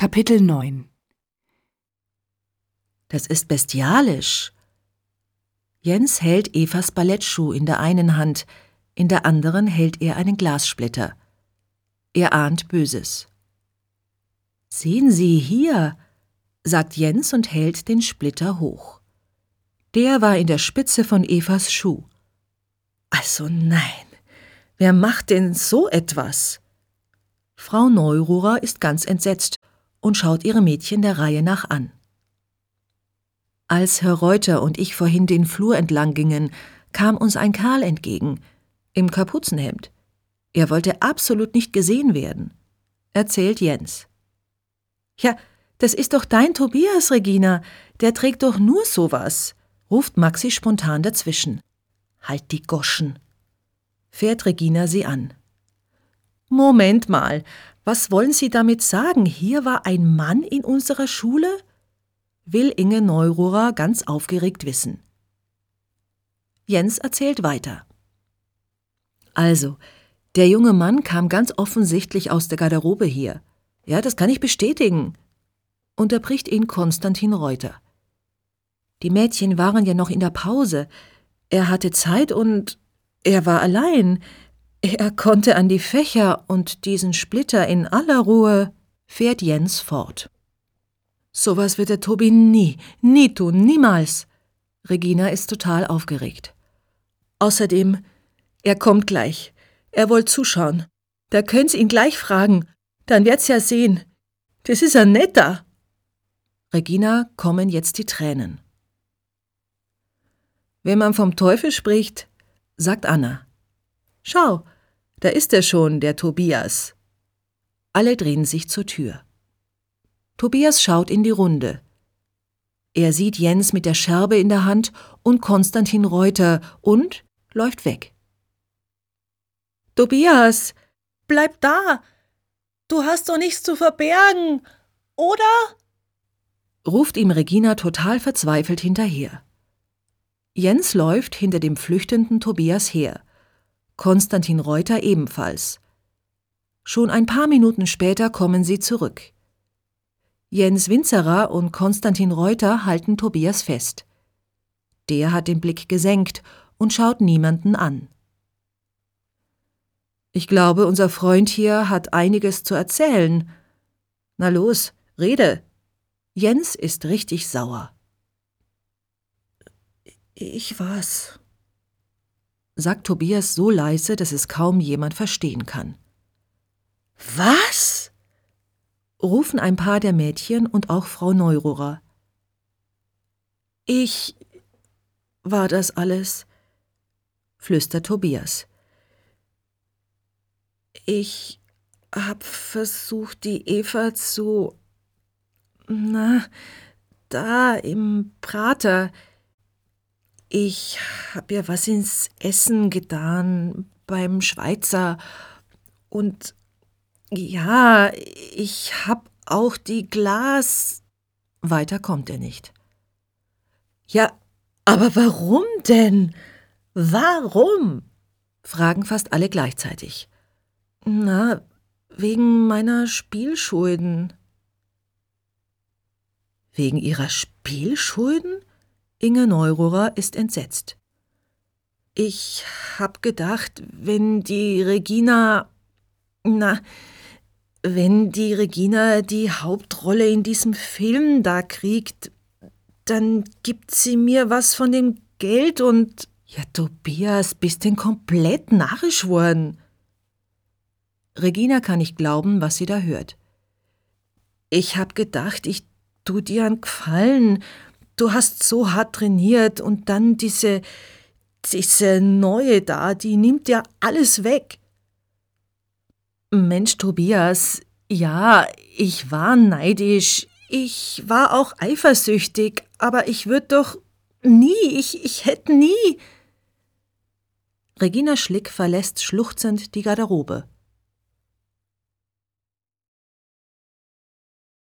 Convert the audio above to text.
Kapitel 9 Das ist bestialisch. Jens hält Evas Ballettschuh in der einen Hand, in der anderen hält er einen Glassplitter. Er ahnt Böses. Sehen Sie hier, sagt Jens und hält den Splitter hoch. Der war in der Spitze von Evas Schuh. Also nein, wer macht denn so etwas? Frau Neururer ist ganz entsetzt und schaut ihre Mädchen der Reihe nach an. Als Herr Reuter und ich vorhin den Flur entlang gingen, kam uns ein Karl entgegen, im Kapuzenhemd. Er wollte absolut nicht gesehen werden, erzählt Jens. Ja, das ist doch dein Tobias, Regina, der trägt doch nur sowas, ruft Maxi spontan dazwischen. Halt die Goschen, fährt Regina sie an. Moment mal, was wollen Sie damit sagen? Hier war ein Mann in unserer Schule? will Inge Neururer ganz aufgeregt wissen. Jens erzählt weiter. Also, der junge Mann kam ganz offensichtlich aus der Garderobe hier. Ja, das kann ich bestätigen, unterbricht ihn Konstantin Reuter. Die Mädchen waren ja noch in der Pause. Er hatte Zeit und er war allein. Er konnte an die Fächer und diesen Splitter in aller Ruhe, fährt Jens fort. Sowas wird der Tobi nie, nie tun, niemals. Regina ist total aufgeregt. Außerdem, er kommt gleich. Er wollt zuschauen. Da könnt's ihn gleich fragen. Dann wird's ja sehen. Das ist ein netter. Regina kommen jetzt die Tränen. Wenn man vom Teufel spricht, sagt Anna. Schau, da ist er schon, der Tobias. Alle drehen sich zur Tür. Tobias schaut in die Runde. Er sieht Jens mit der Scherbe in der Hand und Konstantin Reuter und läuft weg. Tobias, bleib da! Du hast doch nichts zu verbergen, oder? ruft ihm Regina total verzweifelt hinterher. Jens läuft hinter dem flüchtenden Tobias her. Konstantin Reuter ebenfalls. Schon ein paar Minuten später kommen sie zurück. Jens Winzerer und Konstantin Reuter halten Tobias fest. Der hat den Blick gesenkt und schaut niemanden an. Ich glaube, unser Freund hier hat einiges zu erzählen. Na los, rede. Jens ist richtig sauer. Ich war's sagt Tobias so leise, dass es kaum jemand verstehen kann. Was? rufen ein paar der Mädchen und auch Frau Neururer. Ich war das alles, flüstert Tobias. Ich hab versucht, die Eva zu. Na, da im Prater. Ich hab ihr was ins Essen getan beim Schweizer und ja, ich hab auch die Glas. Weiter kommt er nicht. Ja, aber warum denn? Warum? fragen fast alle gleichzeitig. Na, wegen meiner Spielschulden. Wegen ihrer Spielschulden? Inge Neururer ist entsetzt. Ich hab gedacht, wenn die Regina. Na, wenn die Regina die Hauptrolle in diesem Film da kriegt, dann gibt sie mir was von dem Geld und. Ja, Tobias, bist denn komplett narrisch worden? Regina kann nicht glauben, was sie da hört. Ich hab gedacht, ich tu dir einen Gefallen du hast so hart trainiert und dann diese, diese neue da, die nimmt ja alles weg. Mensch, Tobias, ja, ich war neidisch, ich war auch eifersüchtig, aber ich würde doch nie, ich, ich hätte nie. Regina Schlick verlässt schluchzend die Garderobe.